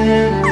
Música